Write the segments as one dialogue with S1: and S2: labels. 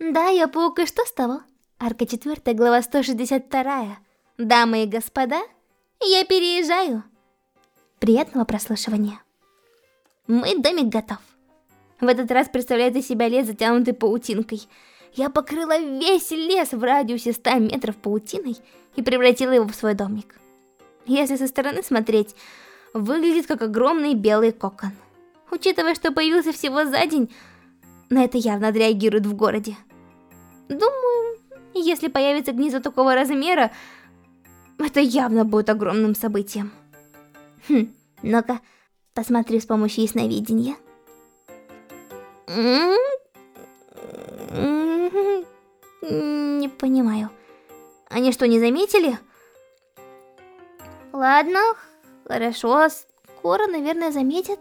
S1: Да, я паук, и что с того? Арка 4, глава 162. Дамы и господа, я переезжаю. Приятного прослушивания. Мой домик готов. В этот раз представляет из себя лес, затянутый паутинкой. Я покрыла весь лес в радиусе 100 метров паутиной и превратила его в свой домик. Если со стороны смотреть, выглядит как огромный белый кокон. Учитывая, что появился всего за день, на это явно отреагируют в городе. Думаю, если появится гнездо такого размера, это явно будет огромным событием. Хм, ну-ка, посмотрю с помощью ясновидения. Не понимаю. Они что, не заметили? Ладно, хорошо, скоро, наверное, заметят.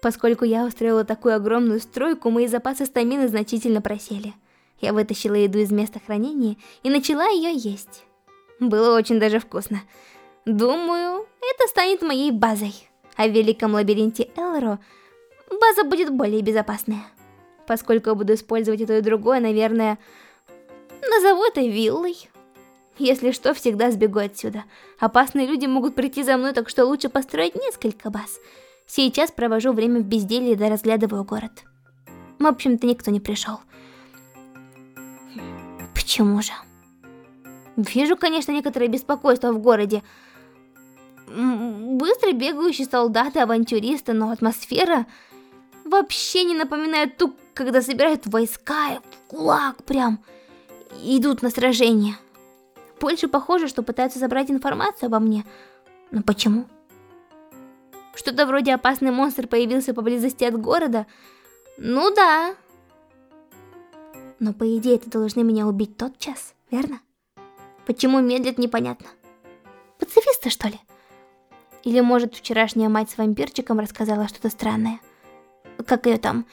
S1: Поскольку я устроила такую огромную стройку, мои запасы стамины значительно просели. Я вытащила еду из места хранения и начала ее есть. Было очень даже вкусно. Думаю, это станет моей базой. А в великом лабиринте Элро база будет более безопасная. Поскольку я буду использовать и то и другое, наверное, назову это виллой. Если что, всегда сбегу отсюда. Опасные люди могут прийти за мной, так что лучше построить несколько баз. Сейчас провожу время в безделье да разглядываю город. В общем-то, никто не пришел. Почему же? Вижу, конечно, некоторое беспокойство в городе. Быстро бегающие солдаты, авантюристы, но атмосфера вообще не напоминает ту, когда собирают войска в кулак прям идут на сражение. Больше похоже, что пытаются забрать информацию обо мне. Но почему? Что-то вроде опасный монстр появился поблизости от города. Ну да. Но по идее это должны меня убить тот час, верно? Почему медлит, непонятно. Пацифисты, что ли? Или, может, вчерашняя мать с вампирчиком рассказала что-то странное? Как ее там?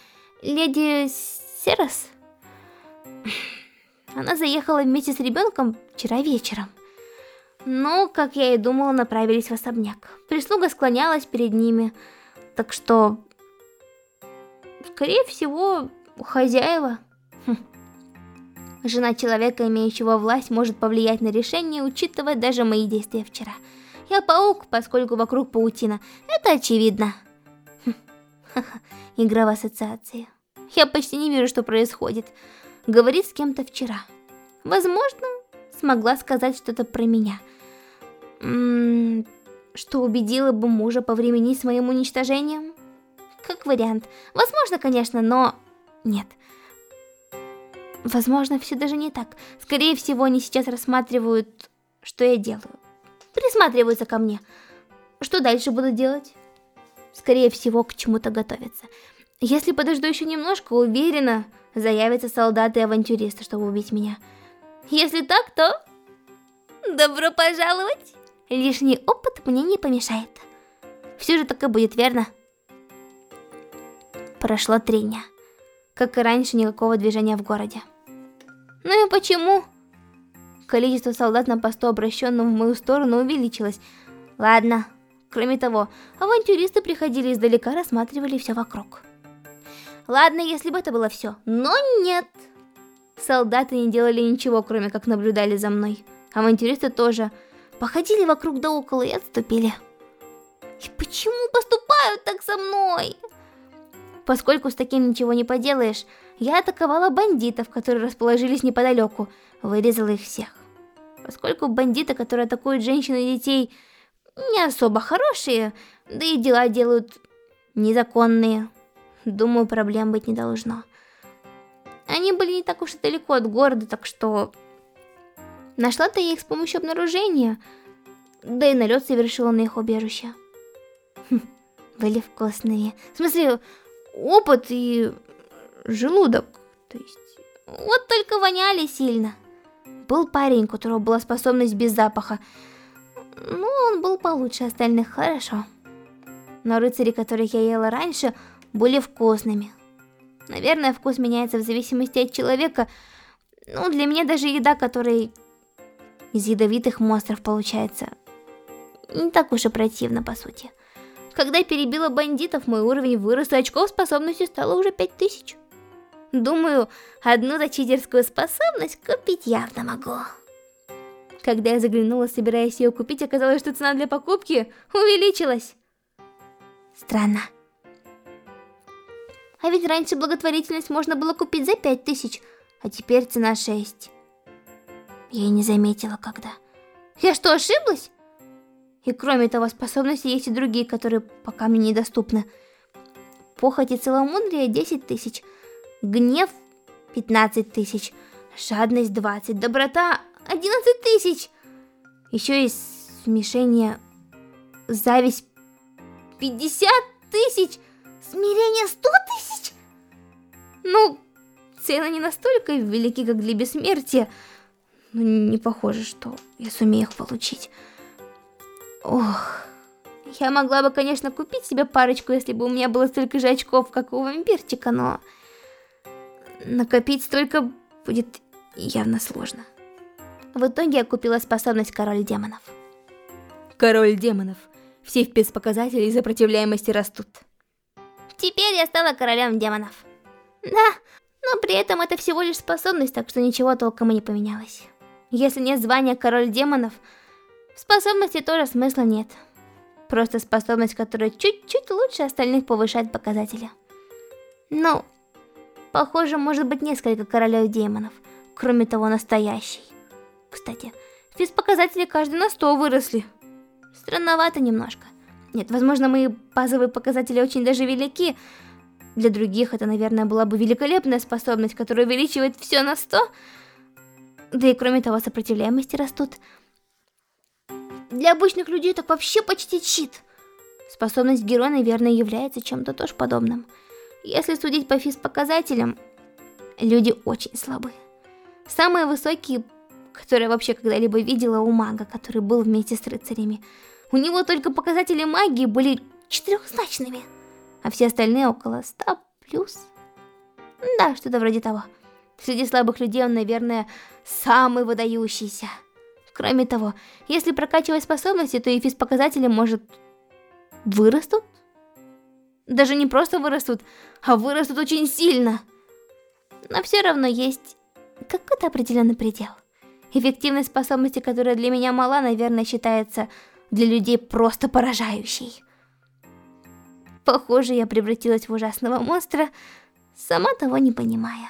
S1: Леди Серос? Она заехала вместе с ребенком вчера вечером. Но, как я и думала, направились в особняк. Прислуга склонялась перед ними, так что... Скорее всего, хозяева... Хм. Жена человека, имеющего власть, может повлиять на решение, учитывая даже мои действия вчера. Я паук, поскольку вокруг паутина. Это очевидно. Хм. Игра в ассоциации. Я почти не вижу, что происходит. Говорит с кем-то вчера. Возможно, смогла сказать что-то про меня. М -м, что убедило бы мужа повременить с моим уничтожением? Как вариант. Возможно, конечно, но... Нет. Возможно, все даже не так. Скорее всего, они сейчас рассматривают, что я делаю. Присматриваются ко мне. Что дальше буду делать? Скорее всего, к чему-то готовятся. Если подожду еще немножко, уверена, заявятся солдаты и авантюристы, чтобы убить меня. Если так, то... Добро пожаловать! Лишний опыт мне не помешает. Все же так и будет, верно? Прошло три дня. Как и раньше, никакого движения в городе. Ну и почему? Количество солдат на посту, обращенном в мою сторону, увеличилось. Ладно. Кроме того, авантюристы приходили издалека, рассматривали все вокруг. Ладно, если бы это было все. Но нет. Солдаты не делали ничего, кроме как наблюдали за мной. Авантюристы тоже походили вокруг да около и отступили. И почему поступают так со мной? Поскольку с таким ничего не поделаешь, я атаковала бандитов, которые расположились неподалеку, вырезала их всех. Поскольку бандиты, которые атакуют женщин и детей, не особо хорошие, да и дела делают незаконные, думаю, проблем быть не должно. Они были не так уж и далеко от города, так что... Нашла-то я их с помощью обнаружения, да и налет совершила на их убежище. Хм, были вкусные. В смысле, опыт и желудок, то есть... Вот только воняли сильно. Был парень, у которого была способность без запаха. Ну, он был получше остальных, хорошо. Но рыцари, которых я ела раньше, были вкусными. Наверное, вкус меняется в зависимости от человека. Ну, для меня даже еда, которая из ядовитых монстров получается, не так уж и противно, по сути. Когда перебила бандитов, мой уровень вырос, и очков способности стало уже 5000. Думаю, одну зачитерскую способность купить явно могу. Когда я заглянула, собираясь ее купить, оказалось, что цена для покупки увеличилась. Странно. А ведь раньше благотворительность можно было купить за 5000, а теперь цена 6. Я и не заметила, когда. Я что, ошиблась? И кроме того, способности есть и другие, которые пока мне недоступны. Похоть и целомудрие 10 тысяч, гнев 15 тысяч, жадность 20, доброта 11 тысяч. Еще есть смешение, зависть 50 тысяч, смирение 100 тысяч. Ну, цены не настолько велики, как для бессмертия, но не похоже, что я сумею их получить. Ох, я могла бы, конечно, купить себе парочку, если бы у меня было столько же очков, как у вампирчика, но... Накопить столько будет явно сложно. В итоге я купила способность Король Демонов.
S2: Король Демонов. Все спецпоказатели и сопротивляемости растут.
S1: Теперь я стала Королем Демонов. Да, но при этом это всего лишь способность, так что ничего толком и не поменялось. Если нет звания Король Демонов, в способности тоже смысла нет. Просто способность, которая чуть-чуть лучше остальных повышает показатели. Ну, похоже, может быть несколько королев демонов, кроме того настоящий. Кстати, физпоказатели каждый на 100 выросли. Странновато немножко. Нет, возможно, мои базовые показатели очень даже велики. Для других это, наверное, была бы великолепная способность, которая увеличивает все на 100. Да и кроме того, сопротивляемости растут. Для обычных людей так вообще почти чит. Способность героя, наверное, является чем-то тоже подобным. Если судить по физпоказателям, люди очень слабы. Самые высокие, которые я вообще когда-либо видела у мага, который был вместе с рыцарями. У него только показатели магии были четырехзначными, а все остальные около 100 плюс. Да, что-то вроде того. Среди слабых людей он, наверное, самый выдающийся. Кроме того, если прокачивать способности, то и физпоказатели, может, вырастут? Даже не просто вырастут, а вырастут очень сильно. Но все равно есть какой-то определенный предел. Эффективность способности, которая для меня мала, наверное, считается для людей просто поражающей. Похоже, я превратилась в ужасного монстра, сама того не понимая.